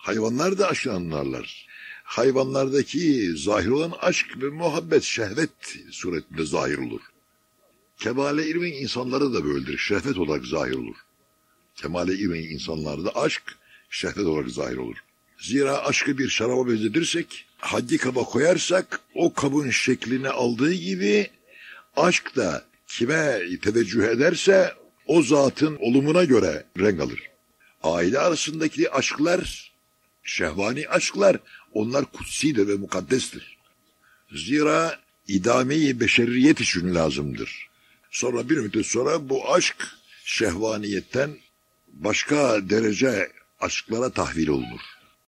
Hayvanlar da aşkı anlarlar. Hayvanlardaki zahir olan aşk ve muhabbet, şehvet suretinde zahir olur. Kemale irmin insanları da böyledir. Şehvet olarak zahir olur. Kemale irmin insanlarda aşk, şehvet olarak zahir olur. Zira aşkı bir şaraba benzetirsek, haddi kaba koyarsak, o kabın şeklini aldığı gibi aşk da kime teveccüh ederse o zatın olumuna göre renk alır. Aile arasındaki aşklar, şehvani aşklar, onlar kutsidir ve mukaddestir. Zira idameyi beşeriyet için lazımdır. Sonra bir müddet sonra bu aşk şehvaniyetten başka derece aşklara tahvil olunur.